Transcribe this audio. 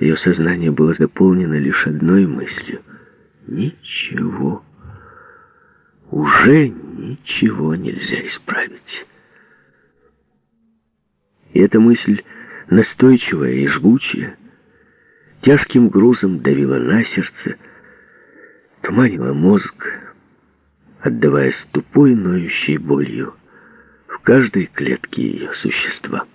Ее сознание было заполнено лишь одной мыслью. Ничего. Уже ничего нельзя исправить. И эта мысль, настойчивая и жгучая, тяжким грузом давила на сердце, туманила мозг, отдаваясь тупой ноющей болью в каждой клетке ее существа.